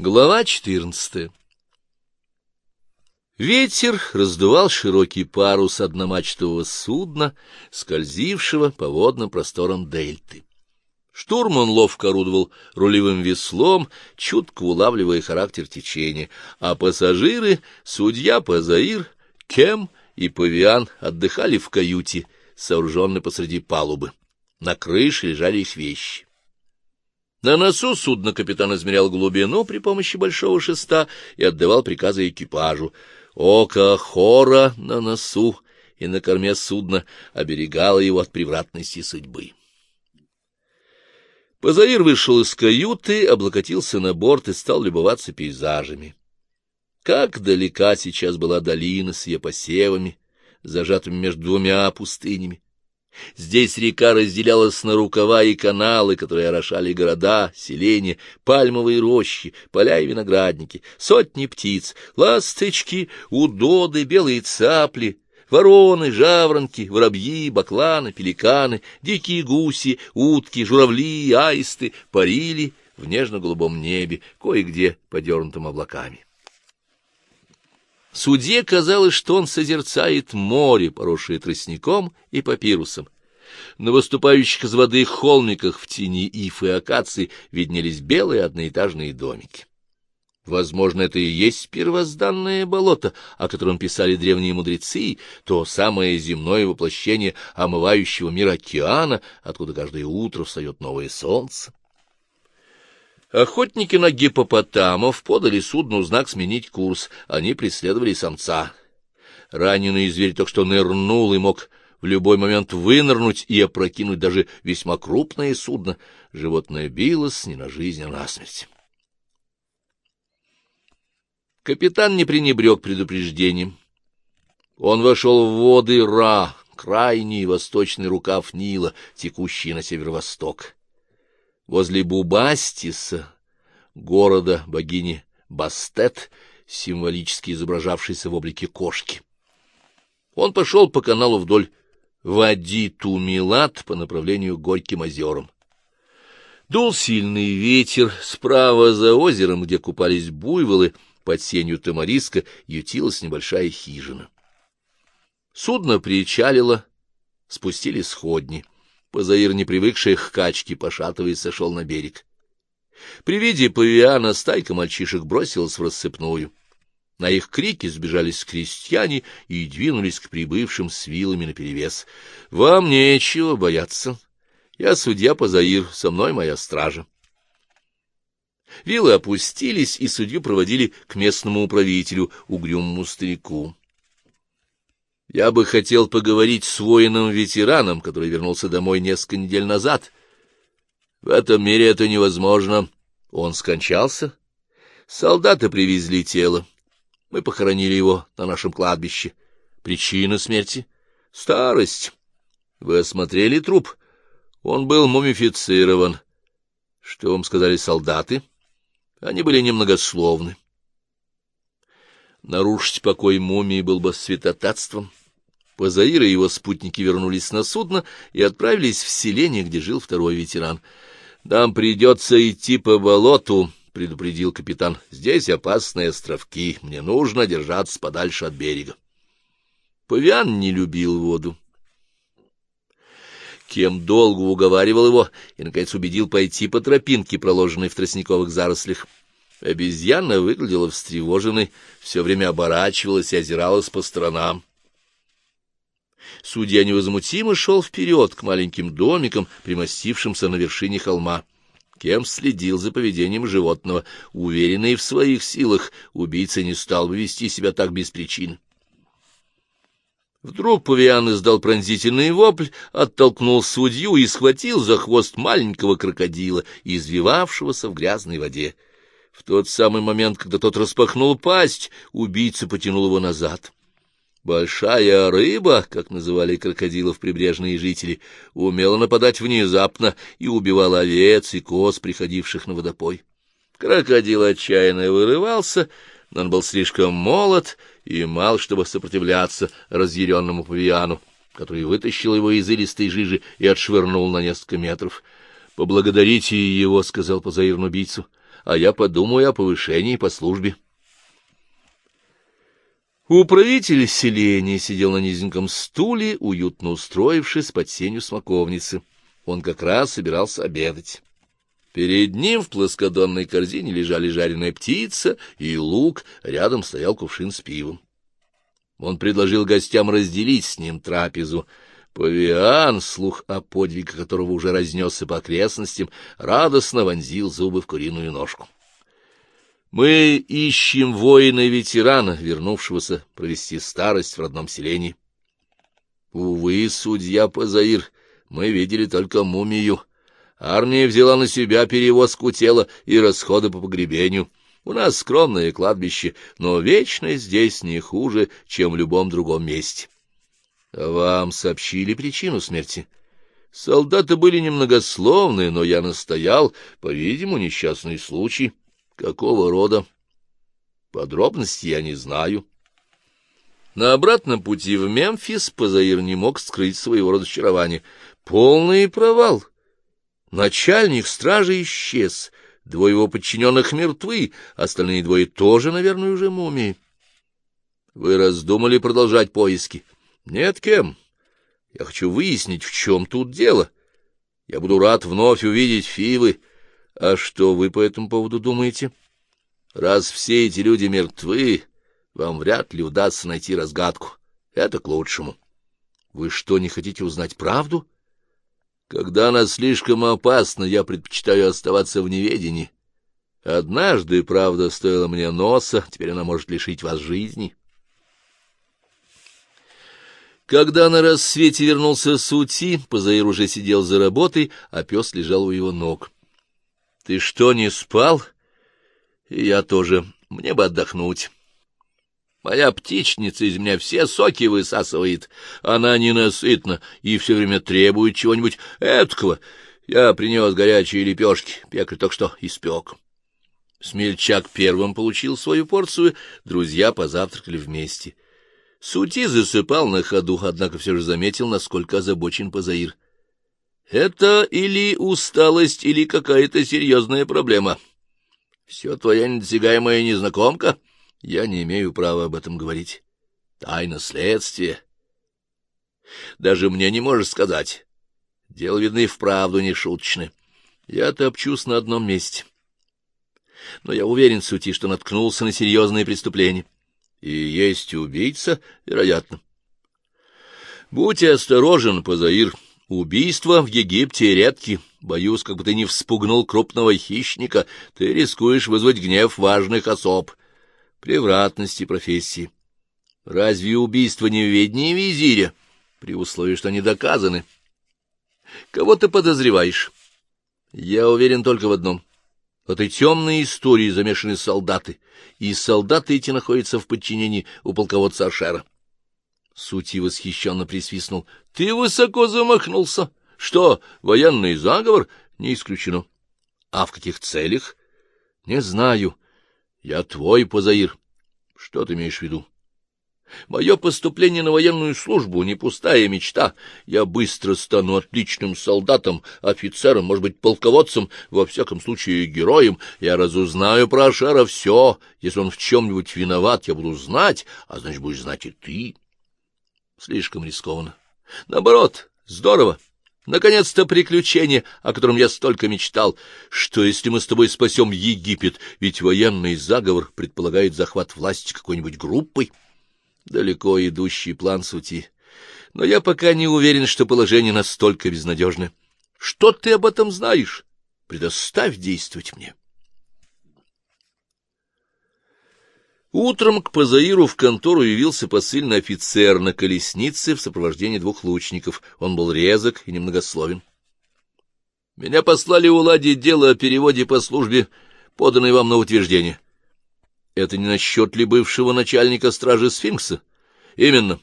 Глава четырнадцатая Ветер раздувал широкий парус одномачтового судна, скользившего по водным просторам дельты. Штурман ловко орудовал рулевым веслом, чутко улавливая характер течения, а пассажиры, судья Пазаир, Кем и Павиан отдыхали в каюте, сооруженной посреди палубы. На крыше лежали их вещи. На носу судна капитан измерял глубину при помощи большого шеста и отдавал приказы экипажу. Око хора на носу и на корме судна оберегало его от превратности судьбы. Позаир вышел из каюты, облокотился на борт и стал любоваться пейзажами. Как далека сейчас была долина с ее посевами, зажатыми между двумя пустынями. Здесь река разделялась на рукава и каналы, которые орошали города, селения, пальмовые рощи, поля и виноградники, сотни птиц, ласточки, удоды, белые цапли, вороны, жаворонки, воробьи, бакланы, пеликаны, дикие гуси, утки, журавли, аисты парили в нежно-голубом небе, кое-где подернутым облаками. Судье казалось, что он созерцает море, поросшее тростником и папирусом. На выступающих из воды холмиках в тени иф и акации виднелись белые одноэтажные домики. Возможно, это и есть первозданное болото, о котором писали древние мудрецы, то самое земное воплощение омывающего мир океана, откуда каждое утро встает новое солнце. Охотники на гипопотамов подали судну знак сменить курс. Они преследовали самца. Раненый зверь только что нырнул и мог в любой момент вынырнуть и опрокинуть даже весьма крупное судно. Животное билось не на жизнь, а на смерть. Капитан не пренебрег предупреждением. Он вошел в воды Ра, крайний восточный рукав Нила, текущий на северо-восток. Возле Бубастиса, города богини Бастет, символически изображавшейся в облике кошки. Он пошел по каналу вдоль Вади-Тумилат по направлению к Горьким озерам. Дул сильный ветер, справа за озером, где купались буйволы, под сенью тамариска ютилась небольшая хижина. Судно причалило, спустили сходни. Позаир, не привыкший к качке, пошатываясь, сошел на берег. При виде павиана стайка мальчишек бросилась в рассыпную. На их крики сбежались крестьяне и двинулись к прибывшим с вилами наперевес. — Вам нечего бояться. Я судья Позаир, со мной моя стража. Вилы опустились, и судью проводили к местному управителю, угрюмому старику. Я бы хотел поговорить с воином-ветераном, который вернулся домой несколько недель назад. В этом мире это невозможно. Он скончался. Солдаты привезли тело. Мы похоронили его на нашем кладбище. Причина смерти — старость. Вы осмотрели труп? Он был мумифицирован. Что вам сказали солдаты? Они были немногословны. Нарушить покой мумии был бы святотатством. Позаир и его спутники вернулись на судно и отправились в селение, где жил второй ветеран. — Нам придется идти по болоту, — предупредил капитан. — Здесь опасные островки, мне нужно держаться подальше от берега. Павиан не любил воду. Кем долго уговаривал его и, наконец, убедил пойти по тропинке, проложенной в тростниковых зарослях. Обезьяна выглядела встревоженной, все время оборачивалась и озиралась по сторонам. Судья невозмутимо шел вперед к маленьким домикам, примостившимся на вершине холма. Кем следил за поведением животного, уверенный в своих силах, убийца не стал бы вести себя так без причины. Вдруг павиан издал пронзительный вопль, оттолкнул судью и схватил за хвост маленького крокодила, извивавшегося в грязной воде. В тот самый момент, когда тот распахнул пасть, убийца потянул его назад. Большая рыба, как называли крокодилов прибрежные жители, умела нападать внезапно и убивала овец и коз, приходивших на водопой. Крокодил отчаянно вырывался, но он был слишком молод и мал, чтобы сопротивляться разъяренному павиану, который вытащил его из илистой жижи и отшвырнул на несколько метров. — Поблагодарите его, — сказал позаирн убийцу. — а я подумаю о повышении по службе. Управитель селения сидел на низеньком стуле, уютно устроившись под сенью смоковницы. Он как раз собирался обедать. Перед ним в плоскодонной корзине лежали жареная птица и лук, рядом стоял кувшин с пивом. Он предложил гостям разделить с ним трапезу. Павиан, слух о подвиге которого уже разнесся по окрестностям, радостно вонзил зубы в куриную ножку. Мы ищем воина-ветерана, вернувшегося провести старость в родном селении. Увы, судья Пазаир, мы видели только мумию. Армия взяла на себя перевозку тела и расходы по погребению. У нас скромное кладбище, но вечность здесь не хуже, чем в любом другом месте. Вам сообщили причину смерти? Солдаты были немногословны, но я настоял, по-видимому, несчастный случай. Какого рода? Подробности я не знаю. На обратном пути в Мемфис Пазаир не мог скрыть своего разочарования. Полный провал. Начальник стражи исчез, двое его подчиненных мертвы, остальные двое тоже, наверное, уже мумии. Вы раздумали продолжать поиски? Нет, кем? Я хочу выяснить, в чем тут дело. Я буду рад вновь увидеть Фивы, а что вы по этому поводу думаете? Раз все эти люди мертвы, вам вряд ли удастся найти разгадку. Это к лучшему. Вы что, не хотите узнать правду? Когда она слишком опасна, я предпочитаю оставаться в неведении. Однажды правда стоила мне носа, теперь она может лишить вас жизни. Когда на рассвете вернулся Сути, Пазаир уже сидел за работой, а пес лежал у его ног. Ты что, не спал? Я тоже. Мне бы отдохнуть. Моя птичница из меня все соки высасывает. Она ненасытна и все время требует чего-нибудь эткого. Я принес горячие лепешки, пекарь только что испек. Смельчак первым получил свою порцию, друзья позавтракали вместе. Сути засыпал на ходу, однако все же заметил, насколько озабочен Пазаир. Это или усталость, или какая-то серьезная проблема. Все твоя недосягаемая незнакомка? Я не имею права об этом говорить. Тайна следствия. Даже мне не можешь сказать. Дело, видно, и вправду не шуточное. Я топчусь на одном месте. Но я уверен, Сути, что наткнулся на серьезные преступления. И есть убийца, вероятно. Будь осторожен, Пазаир. Убийства в Египте редки. Боюсь, как бы ты не вспугнул крупного хищника, ты рискуешь вызвать гнев важных особ. Превратности профессии. Разве убийство не в ведении визиря, при условии, что они доказаны? Кого ты подозреваешь? Я уверен только в одном. В этой темной истории замешаны солдаты, и солдаты эти находятся в подчинении у полководца Ашера. Сути восхищенно присвистнул. — Ты высоко замахнулся. Что, военный заговор? Не исключено. — А в каких целях? — Не знаю. Я твой, Позаир. Что ты имеешь в виду? Мое поступление на военную службу — не пустая мечта. Я быстро стану отличным солдатом, офицером, может быть, полководцем, во всяком случае героем. Я разузнаю про Ашера все. Если он в чем-нибудь виноват, я буду знать, а значит, будешь знать и ты. Слишком рискованно. Наоборот, здорово. Наконец-то приключение, о котором я столько мечтал. Что, если мы с тобой спасем Египет? Ведь военный заговор предполагает захват власти какой-нибудь группой. Далеко идущий план сути. Но я пока не уверен, что положение настолько безнадежное. Что ты об этом знаешь? Предоставь действовать мне. Утром к Пазаиру в контору явился посыльный офицер на колеснице в сопровождении двух лучников. Он был резок и немногословен. — Меня послали уладить дело о переводе по службе, поданной вам на утверждение. — Это не насчет ли бывшего начальника стражи Сфинкса? — Именно.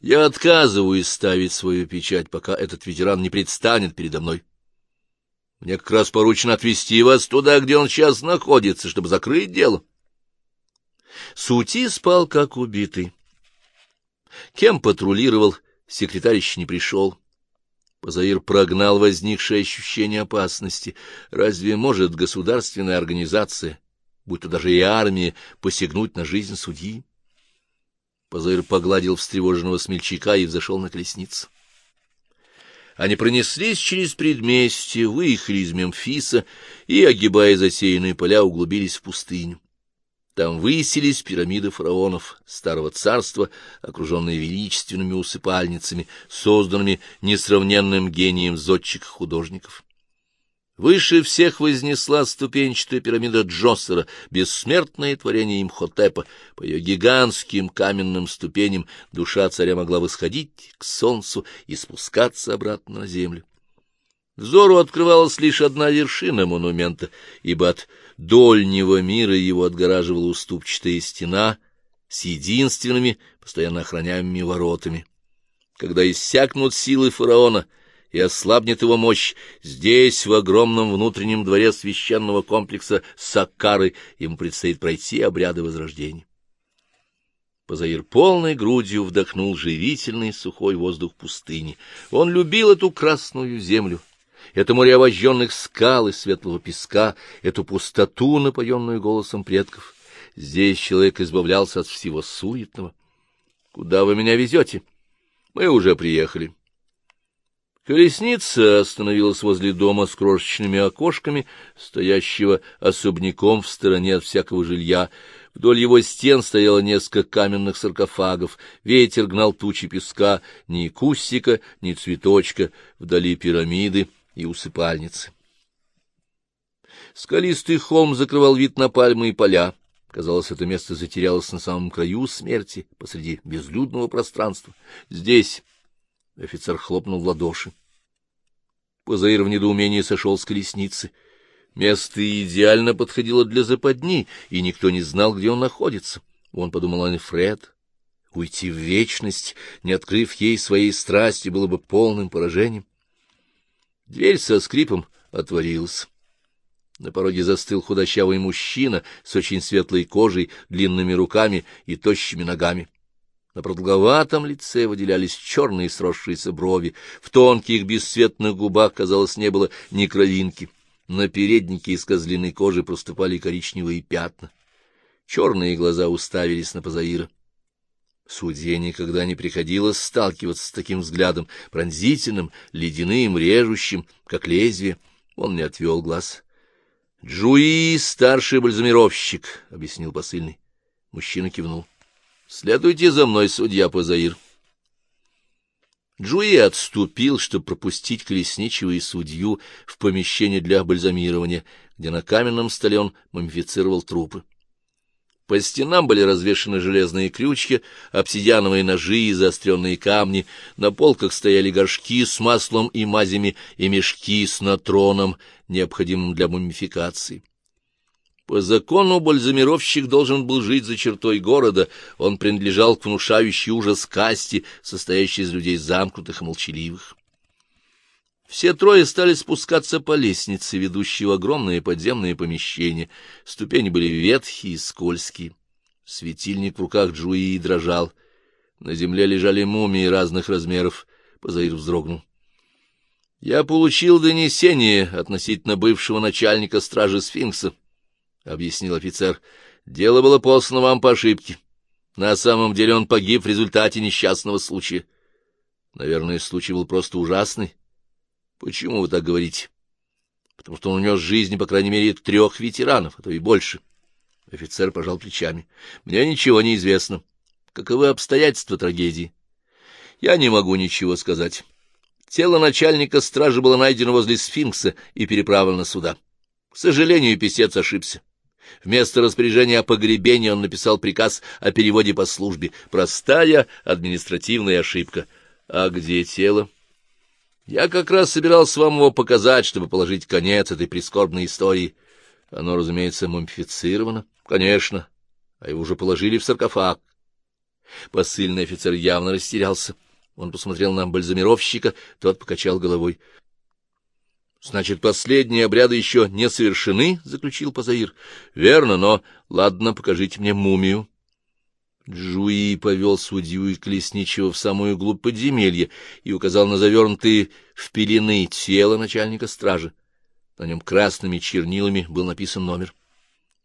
Я отказываюсь ставить свою печать, пока этот ветеран не предстанет передо мной. Мне как раз поручено отвезти вас туда, где он сейчас находится, чтобы закрыть дело. — Сути спал, как убитый. Кем патрулировал, секретарь еще не пришел. Позаир прогнал возникшее ощущение опасности. Разве может государственная организация, будь даже и армия, посягнуть на жизнь судьи? Позаир погладил встревоженного смельчака и взошел на колесницу. Они пронеслись через предместье, выехали из Мемфиса и, огибая засеянные поля, углубились в пустыню. Там высились пирамиды фараонов старого царства, окруженные величественными усыпальницами, созданными несравненным гением зодчих-художников. Выше всех вознесла ступенчатая пирамида Джосера, бессмертное творение Имхотепа. По ее гигантским каменным ступеням душа царя могла восходить к солнцу и спускаться обратно на землю. Взору открывалась лишь одна вершина монумента, ибо от дольнего мира его отгораживала уступчатая стена с единственными, постоянно охраняемыми воротами. Когда иссякнут силы фараона и ослабнет его мощь, здесь, в огромном внутреннем дворе священного комплекса Саккары, ему предстоит пройти обряды возрождения. Позаир полной грудью вдохнул живительный сухой воздух пустыни. Он любил эту красную землю это море овожженных скал и светлого песка, эту пустоту, напоенную голосом предков. Здесь человек избавлялся от всего суетного. — Куда вы меня везете? — Мы уже приехали. Колесница остановилась возле дома с крошечными окошками, стоящего особняком в стороне от всякого жилья. Вдоль его стен стояло несколько каменных саркофагов. Ветер гнал тучи песка, ни кустика, ни цветочка, вдали пирамиды — и усыпальницы. Скалистый холм закрывал вид на пальмы и поля. Казалось, это место затерялось на самом краю смерти, посреди безлюдного пространства. Здесь офицер хлопнул в ладоши. Позаир в недоумении сошел с колесницы. Место идеально подходило для западни, и никто не знал, где он находится. Он подумал о Фред. Уйти в вечность, не открыв ей своей страсти, было бы полным поражением. Дверь со скрипом отворилась. На пороге застыл худощавый мужчина с очень светлой кожей, длинными руками и тощими ногами. На продолговатом лице выделялись черные сросшиеся брови, в тонких бесцветных губах, казалось, не было ни кровинки. На переднике из козлиной кожи проступали коричневые пятна. Черные глаза уставились на Пазаира. Судье никогда не приходилось сталкиваться с таким взглядом, пронзительным, ледяным, режущим, как лезвие. Он не отвел глаз. — Джуи — старший бальзамировщик, — объяснил посыльный. Мужчина кивнул. — Следуйте за мной, судья Пазаир. Джуи отступил, чтобы пропустить колесничего и судью в помещение для бальзамирования, где на каменном столе он мумифицировал трупы. По стенам были развешаны железные крючки, обсидиановые ножи и заостренные камни, на полках стояли горшки с маслом и мазями и мешки с натроном, необходимым для мумификации. По закону бальзамировщик должен был жить за чертой города, он принадлежал к внушающей ужас касте, состоящей из людей замкнутых и молчаливых. Все трое стали спускаться по лестнице, ведущей в огромное подземное помещение. Ступени были ветхие и скользкие. Светильник в руках Джуи дрожал. На земле лежали мумии разных размеров. Позаир вздрогнул. — Я получил донесение относительно бывшего начальника стражи Сфинкса, — объяснил офицер. — Дело было послано вам по ошибке. На самом деле он погиб в результате несчастного случая. Наверное, случай был просто ужасный. Почему вы так говорите? Потому что он унес жизни, по крайней мере, трех ветеранов, а то и больше. Офицер пожал плечами. Мне ничего не известно. Каковы обстоятельства трагедии? Я не могу ничего сказать. Тело начальника стражи было найдено возле сфинкса и переправлено сюда. К сожалению, писец ошибся. Вместо распоряжения о погребении он написал приказ о переводе по службе. Простая административная ошибка. А где тело? Я как раз собирался вам его показать, чтобы положить конец этой прискорбной истории. Оно, разумеется, мумифицировано. Конечно. А его уже положили в саркофаг. Посыльный офицер явно растерялся. Он посмотрел на бальзамировщика, тот покачал головой. — Значит, последние обряды еще не совершены? — заключил Пазаир. — Верно, но... Ладно, покажите мне мумию. Джуи повел судью и Колесничего в самую глубь подземелья и указал на завернутые в пелены тело начальника стражи. На нем красными чернилами был написан номер.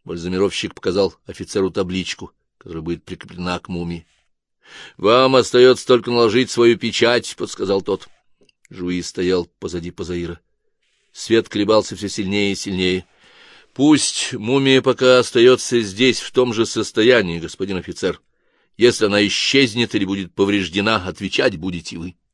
Бальзамировщик показал офицеру табличку, которая будет прикреплена к мумии. — Вам остается только наложить свою печать, — подсказал тот. Жуи стоял позади Пазаира. Свет колебался все сильнее и сильнее. — Пусть мумия пока остается здесь, в том же состоянии, господин офицер. Если она исчезнет или будет повреждена, отвечать будете вы. —